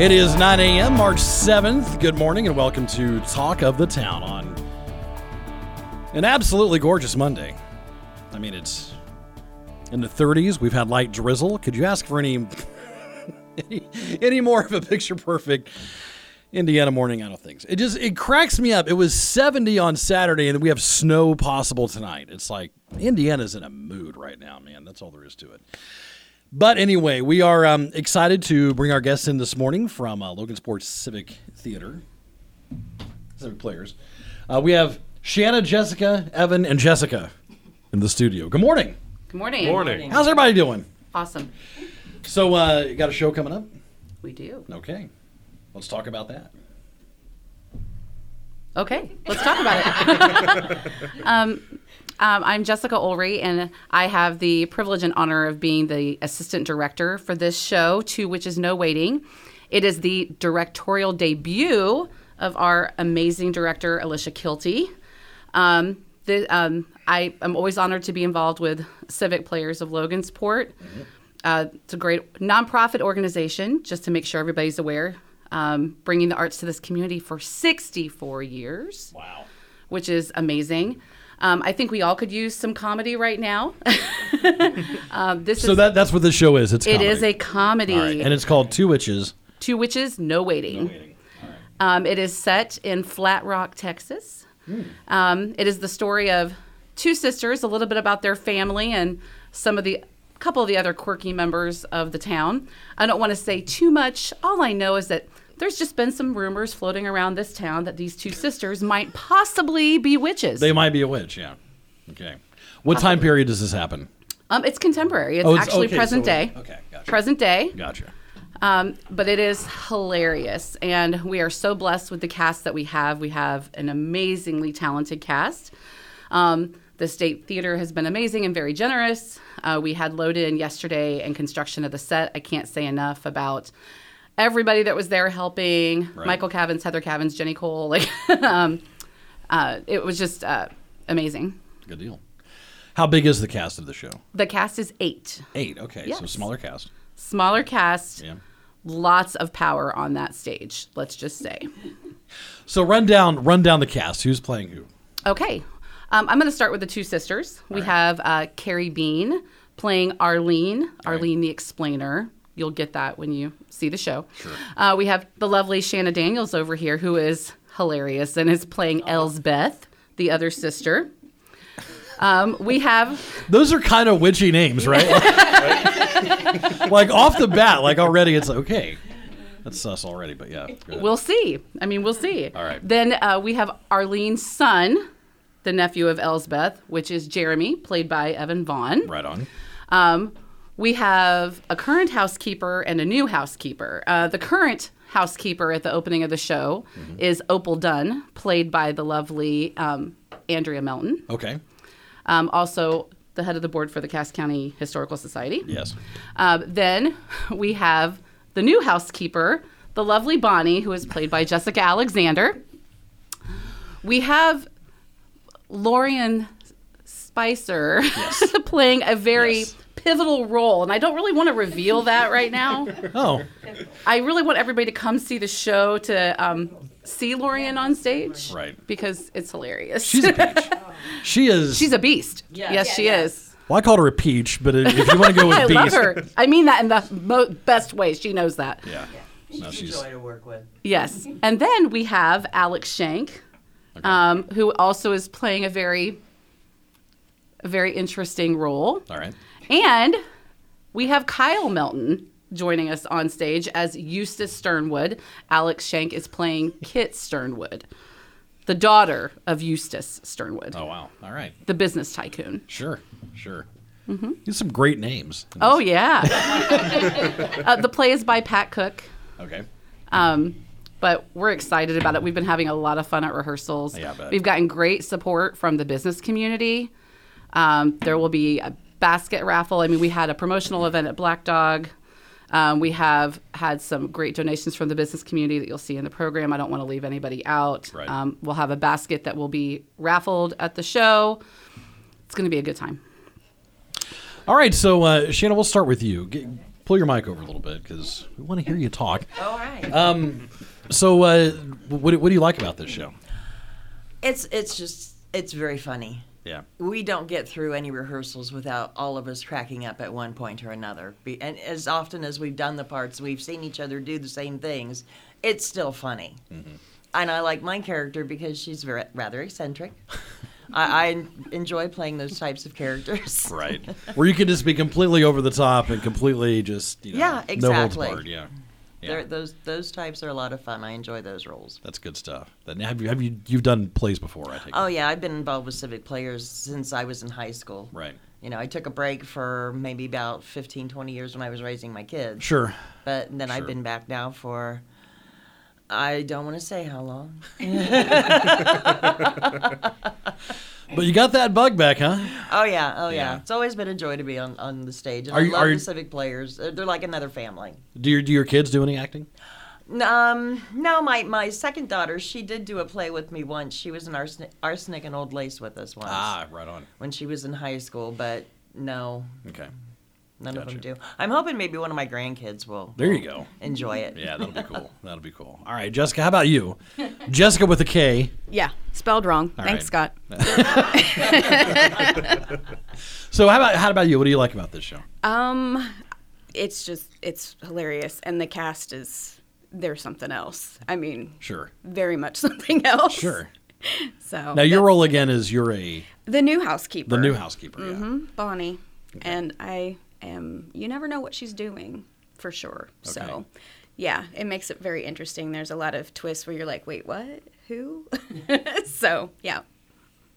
It is 9 a.m., March 7th. Good morning and welcome to Talk of the Town on an absolutely gorgeous Monday. I mean, it's in the 30s. We've had light drizzle. Could you ask for any any, any more of a picture perfect Indiana morning? I don't think. It just it cracks me up. It was 70 on Saturday and we have snow possible tonight. It's like Indiana's in a mood right now, man. That's all there is to it. But anyway, we are um, excited to bring our guests in this morning from uh, Logansport's Civic Theater. Civic players. Uh, we have Shanna, Jessica, Evan, and Jessica in the studio. Good morning. Good morning. Morning. How's everybody doing? Awesome. So, uh, you got a show coming up? We do. Okay. Let's talk about that. Okay, let's talk about it. um, um, I'm Jessica Ulry, and I have the privilege and honor of being the assistant director for this show, Two Witches No Waiting. It is the directorial debut of our amazing director, Alicia Kilty. Um, the, um, I am always honored to be involved with civic players of Logansport. Uh, it's a great nonprofit organization, just to make sure everybody's aware, um, bringing the arts to this community for 64 years Wow. which is amazing. Um, I think we all could use some comedy right now. um, this So is that that's what this show is. It's it is a comedy. Right. And it's called Two Witches. Two witches, no waiting. Um, it is set in Flat Rock, Texas. Um, it is the story of two sisters, a little bit about their family, and some of the couple of the other quirky members of the town. I don't want to say too much. All I know is that there's just been some rumors floating around this town that these two sisters might possibly be witches. They might be a witch, yeah. Okay. What time period does this happen? Um, it's contemporary. It's Oh, it's- actually okay, present so- day. okay, gotcha. Present day. Gotcha. Um, but it is hilarious, and we are so blessed with the cast that we have. We have an amazingly talented cast. Um, the State Theater has been amazing and very generous. Uh, we had load in yesterday and construction of the set. I can't say enough about everybody that was there helping. Right. Michael Cavins, Heather Cavins, Jenny Cole. Like, um, uh, it was just uh, amazing. Good deal. How big is the cast of the show? The cast is eight. Eight. Okay. So smaller cast. Smaller cast. Yeah. lots of power on that stage. Let's just say. So run down run down the cast. Who's playing who? Okay, um, I'm going to start with the two sisters. We have uh, Carrie Bean playing Arlene, Arlene the Explainer. You'll get that when you see the show. Sure. Uh, we have the lovely Shanna Daniels over here, who is hilarious and is playing Elsbeth, the other sister. Um, we have Those are kind of witchy names, right? like off the bat, like already, it's like, okay. That's us already, but yeah. We'll see. I mean, we'll see. All right. Then uh, we have Arlene's son, the nephew of Elsbeth, which is Jeremy, played by Evan Vaughn. right on. Um, we have a current housekeeper and a new housekeeper. Uh, the current housekeeper at the opening of the show Mm-hmm. is Opal Dunn, played by the lovely um, Andrea Melton. Okay. Um, also, the head of the board for the Cass County Historical Society. Yes. Um, then we have the new housekeeper, the lovely Bonnie, who is played by Jessica Alexander. We have Lorian Spicer playing a very Yes. Pivotal role, and I don't really want to reveal that right now. Oh, I really want everybody to come see the show to um, see Lorian on stage, Right. Because it's hilarious. she's a peach. She is. She's a beast. Yes, she is. well, I called her a peach, but if you want to go with I beast, love her. I mean that in the mo- best way. She knows that. yeah. No, She's she's a joy to work with. Yes. And then we have Alex Shank, um, who also is playing a very, a very interesting role. all right. And we have Kyle Melton joining us on stage as Eustace Sternwood. Alex Shank is playing Kit Sternwood, the daughter of Eustace Sternwood, Oh wow. All right. the business tycoon. Sure. Sure. Mm-hmm. These some great names. Oh yeah. uh, the play is by Pat Cook. Okay. Um, but we're excited about it. We've been having a lot of fun at rehearsals. Yeah. We've gotten great support from the business community. Um, there will be a basket raffle. I mean, we had a promotional event at Black Dog. Um, we have had some great donations from the business community that you'll see in the program. I don't want to leave anybody out. Right. Um, we'll have a basket that will be raffled at the show. It's going to be a good time. All right, so uh, Shannon, we'll start with you. Get, pull your mic over a little bit because we want to hear you talk. All right. Um, so, uh, what, what do you like about this show? it's it's just it's very funny. Yeah. We don't get through any rehearsals without all of us cracking up at one point or another. And as often as we've done the parts, we've seen each other do the same things. It's still funny. Mm-hmm. And I like my character because she's very, rather eccentric. I, I enjoy playing those types of characters. Right. Where you can just be completely over the top and completely just, you know, Yeah, no holds exactly. barred. Yeah. Yeah. Those those types are a lot of fun. I enjoy those roles. That's good stuff. Then have you have you you've done plays before? I take. Oh it. yeah, I've been involved with civic players since I was in high school. Right. You know, I took a break for maybe about 15, 20 years when I was raising my kids. Sure. But then Sure. I've been back now for, I don't want to say how long. But you got that bug back, huh? Oh, yeah. Oh, yeah. Yeah. It's always been a joy to be on, on the stage. And Are I you- love the you- civic players. They're, they're like another family. Do your do your kids do any acting? Um, no, my, my second daughter, she did do a play with me once. She was in Arsenic, Arsenic and Old Lace with us once Ah, right on. when she was in high school, but no, Okay. None of them do. I'm hoping maybe one of my grandkids will There you go. enjoy it. Yeah, that'll be cool. That'll be cool. All right, Jessica, how about you? Jessica with a K. Yeah, spelled wrong. All Thanks, right. Scott. So how about how about you? What do you like about this show? Um, it's just it's hilarious, and the cast is they're something else. I mean, Sure. very much something else. Sure. So Now your role again is you're a the new housekeeper, the new housekeeper. Yeah. hmm Bonnie, and I am. You never know what she's doing for sure. Okay. So, yeah, it makes it very interesting. There's a lot of twists where you're like, wait, what? Who? so, yeah.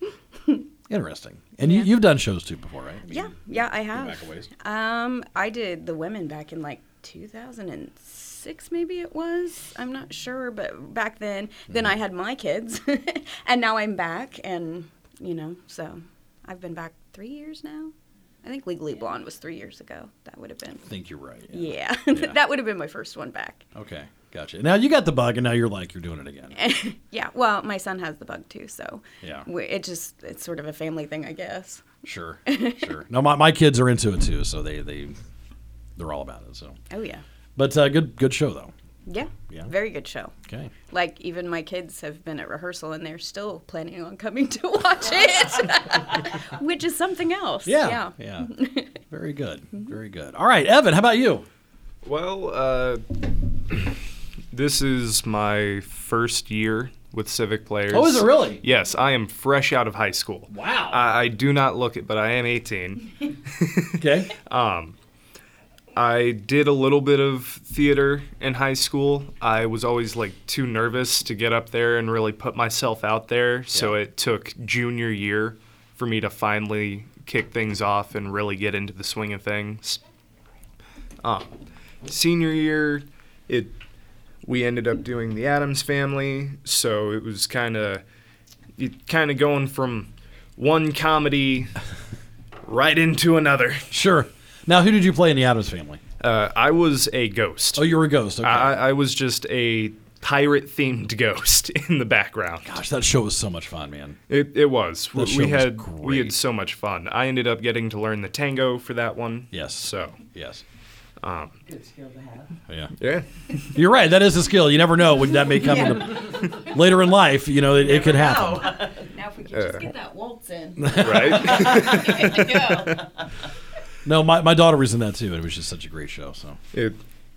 Interesting. And you, you've done shows too before, right? I mean, Yeah, yeah, I have. back a ways. Um, I did the women back in like 2006, maybe it was. I'm not sure, but back then, then Mm-hmm. I had my kids, and now I'm back, and you know, so I've been back three years now. I think Legally Blonde was three years ago. That would have been. I think you're right. Yeah, Yeah. that would have been my first one back. Okay, gotcha. Now you got the bug, and now you're like you're doing it again. yeah, well, my son has the bug too, so Yeah. it just it's sort of a family thing, I guess. Sure, sure. No, my, my kids are into it too, so they they they're all about it. So, Oh yeah, but uh, good good show though. Yeah, Yeah. very good show. Okay. Like even my kids have been at rehearsal and they're still planning on coming to watch it, which is something else. Yeah, yeah. Very good, very good. All right, Evan, how about you? Well, uh, this is my first year with Civic Players. Oh, is it really? Yes, I am fresh out of high school. Wow. I, I do not look it, but I am 18. Okay. I did a little bit of theater in high school. I was always like too nervous to get up there and really put myself out there. So it took junior year for me to finally kick things off and really get into the swing of things. Um, senior year, it we ended up doing the Addams Family, so it was kind of kind of going from one comedy right into another. Sure. Now, who did you play in the Addams Family? Uh, I was a ghost. Oh, you were a ghost. Okay. I, I was just a pirate themed ghost in the background. Gosh, that show was so much fun, man. It, it was. That show we was had we had so much fun. I ended up getting to learn the tango for that one. Yes. So Yes. Good skill to have. Yeah. yeah. You're right. That is a skill. You never know when that may come into later in life. You know, it, it could happen. Now if we could just get that waltz in, right. Good to go. No, my, my daughter was in that too, and it was just such a great show. So It,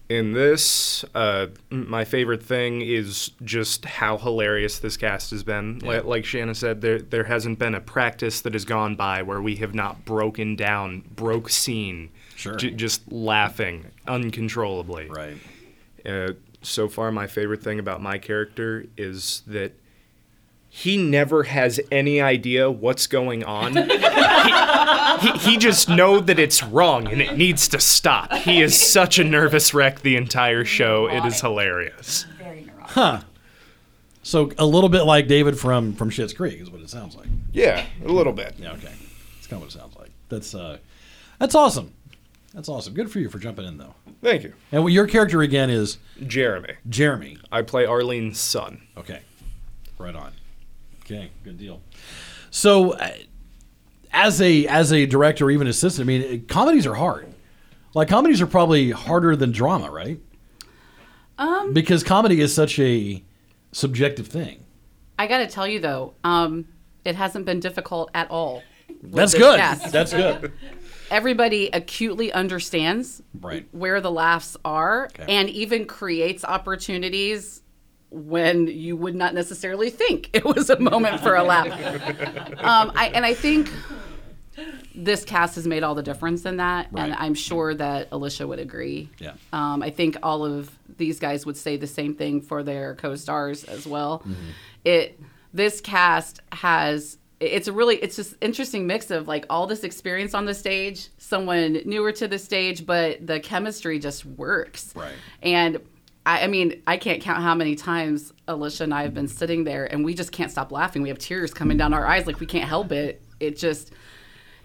in this, uh, my favorite thing is just how hilarious this cast has been. Li- Like Shanna said, there there hasn't been a practice that has gone by where we have not broken down, broke scene, Sure. j- just laughing uncontrollably. right. Uh, so far, my favorite thing about my character is that he never has any idea what's going on. he, he, he just know that it's wrong and it needs to stop. He is such a nervous wreck the entire show. It is hilarious. Very neurotic. Huh. So a little bit like David from from Schitt's Creek is what it sounds like. Yeah, a little bit. Yeah, okay. That's kind of what it sounds like. That's uh, that's awesome. That's awesome. Good for you for jumping in though. Thank you. And your character again is Jeremy. Jeremy. I play Arlene's son. Okay. Right on. Okay, good deal. So, uh, as a as a director, or even assistant, I mean, comedies are hard. Like comedies are probably harder than drama, right? Um, because comedy is such a subjective thing. I got to tell you though, um, it hasn't been difficult at all. That's good. cast. That's good. Everybody acutely understands Right. where the laughs are Okay. and even creates opportunities when you would not necessarily think it was a moment for a laugh. um, I, and I think this cast has made all the difference in that, and I'm sure that Alicia would agree. Yeah. Um, I think all of these guys would say the same thing for their co-stars as well. Mm-hmm. It this cast has it's a really it's just interesting mix of like all this experience on the stage, someone newer to the stage, but the chemistry just works. Right. And I, I mean, I can't count how many times Alicia and I have been sitting there and we just can't stop laughing. We have tears coming down our eyes, like we can't help it. It just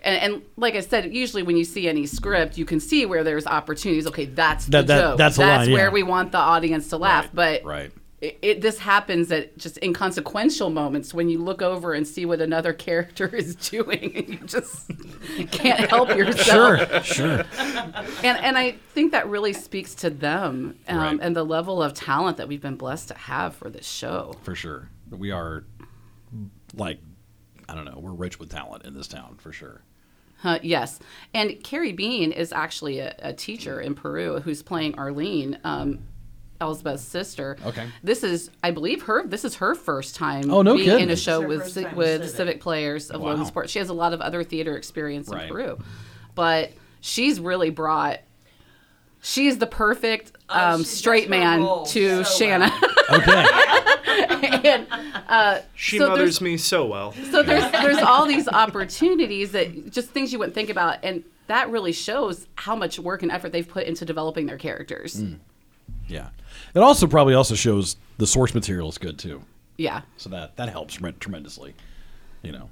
and, and like I said, usually when you see any script, you can see where there's opportunities. Okay, that's the That- that- joke. that's a line, where yeah. we want the audience to laugh. Right, But right. It, it this happens at just inconsequential moments when you look over and see what another character is doing, and you just can't help yourself. Sure, sure. And and I think that really speaks to them um, Right. and the level of talent that we've been blessed to have for this show. For sure. We are like I don't know, we're rich with talent in this town for sure. Uh, yes, and Carrie Bean is actually a, a teacher in Peru who's playing Arlene, um, Elizabeth's sister. Okay. This is, I believe, her. This is her first time. Oh, no being kidding. in a show with ci- with civic. civic players of Wow. Logansport. She has a lot of other theater experience Right. in Peru, but she's really brought. She's the perfect Oh, um, she does straight man to so Shanna. Okay. and uh, She so mothers me so well. so there's there's all these opportunities that just things you wouldn't think about, and that really shows how much work and effort they've put into developing their characters. Mm. yeah. It also probably also shows the source material is good too. Yeah, So that that helps tre- tremendously. You know,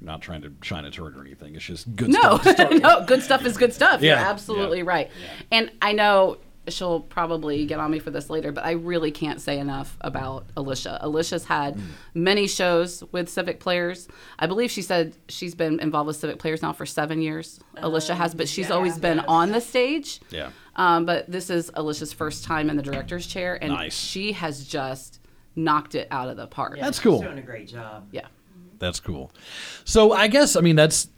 not trying to shine a turd or anything. It's just good no, stuff. to start with. no, good stuff is good stuff. You're absolutely yeah, right. And I know she'll probably get on me for this later, but I really can't say enough about Alicia. Alicia's had Mm. many shows with Civic players. I believe she said she's been involved with Civic players now for seven years. Alicia has, but she's yeah, always been yes. on the stage. Yeah. Um, but this is Alicia's first time in the director's chair, and Nice. she has just knocked it out of the park. Yeah, That's she's cool. Doing a great job. Yeah. That's cool. So I guess I mean that's.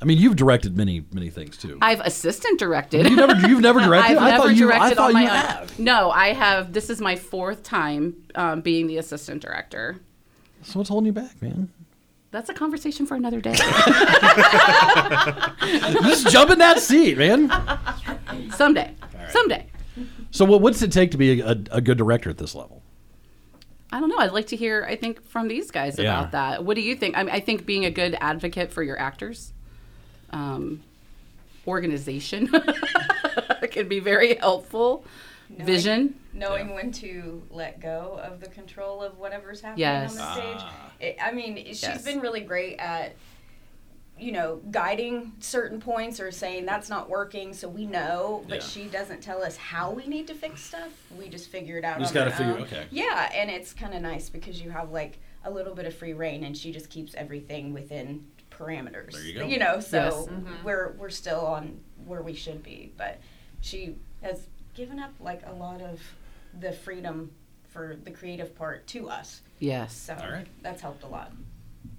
I mean, you've directed many many things too. I've assistant directed. You've never you've never directed. I've I never thought you, directed I thought on my you own. have. No, I have. This is my fourth time um, being the assistant director. So what's holding you back, man? That's a conversation for another day. Just jump in that seat, man. Someday. Someday. So what what's it take to be a, a, a good director at this level? I don't know. I'd like to hear. I think from these guys Yeah. about that. What do you think? I, mean, I think being a good advocate for your actors, um, organization, can be very helpful. Vision. knowing when to let go of the control of whatever's happening Yes. on the stage. Ah. It, I mean, she's Yes. been really great at, you know, guiding certain points or saying that's not working, so we know. But Yeah. she doesn't tell us how we need to fix stuff. We just figure it out. You just gotta figure- own. okay. Yeah, and it's kind of nice because you have like a little bit of free reign, and she just keeps everything within parameters. There you go. You know, so Yes. we're we're still on where we should be, but she has given up like a lot of the freedom for the creative part to us. Yes. So All right. that's helped a lot.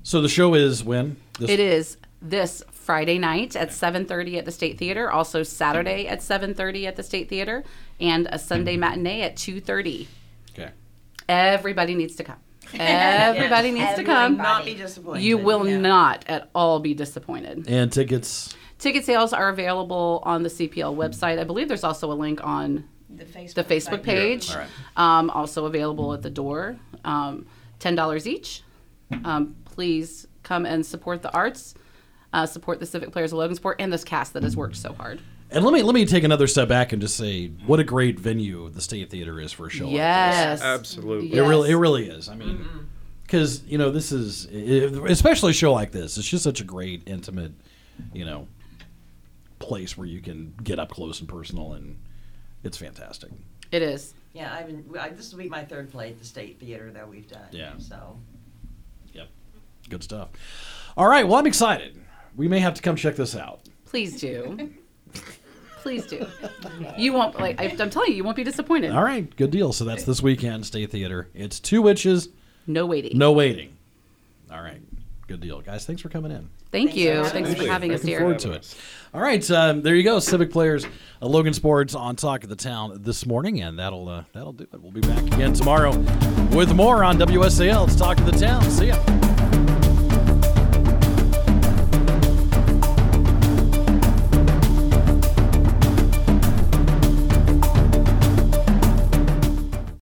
So the show is when? This, It is this Friday night at 7:30 at the State Theater, also Saturday at 7:30 at the State Theater, and a Sunday mm-hmm. matinee at 2:30. Okay. Everybody needs to come. Everybody needs to come. Not be disappointed. You will Yeah. not at all be disappointed. And tickets. Ticket sales are available on the CPL website. I believe there's also a link on The Facebook, the Facebook site. page. All right. Um, also available at the door. Um, Ten dollars each. Um, please come and support the arts, uh, support the civic players of Logansport, and this cast that has worked so hard. And let me let me take another step back and just say what a great venue the State Theater is for a show. like this. Yes. Absolutely. It really, it really is. I mean, because you know this is, especially a show like this. It's just such a great, intimate, you know, place where you can get up close and personal, and it's fantastic. It is. Yeah, I've been, I, this will be my third play at the State Theater that we've done. Yeah. So, Yep, good stuff. All right, well, I'm excited. We may have to come check this out. Please do. Please do. You won't like. I, I'm telling you, you won't be disappointed. All right, good deal. So that's this weekend, State Theater. It's two witches, No waiting. no waiting. All right, good deal, guys. Thanks for coming in. Thank Thanks you. for Thanks for us. having us Looking here. forward to it. All right, um, there you go. Civic players, uh, Logansport's on Talk of the Town this morning, and that'll uh, that'll do it. We'll be back again tomorrow with more on WSAL. It's Talk of the Town. See ya.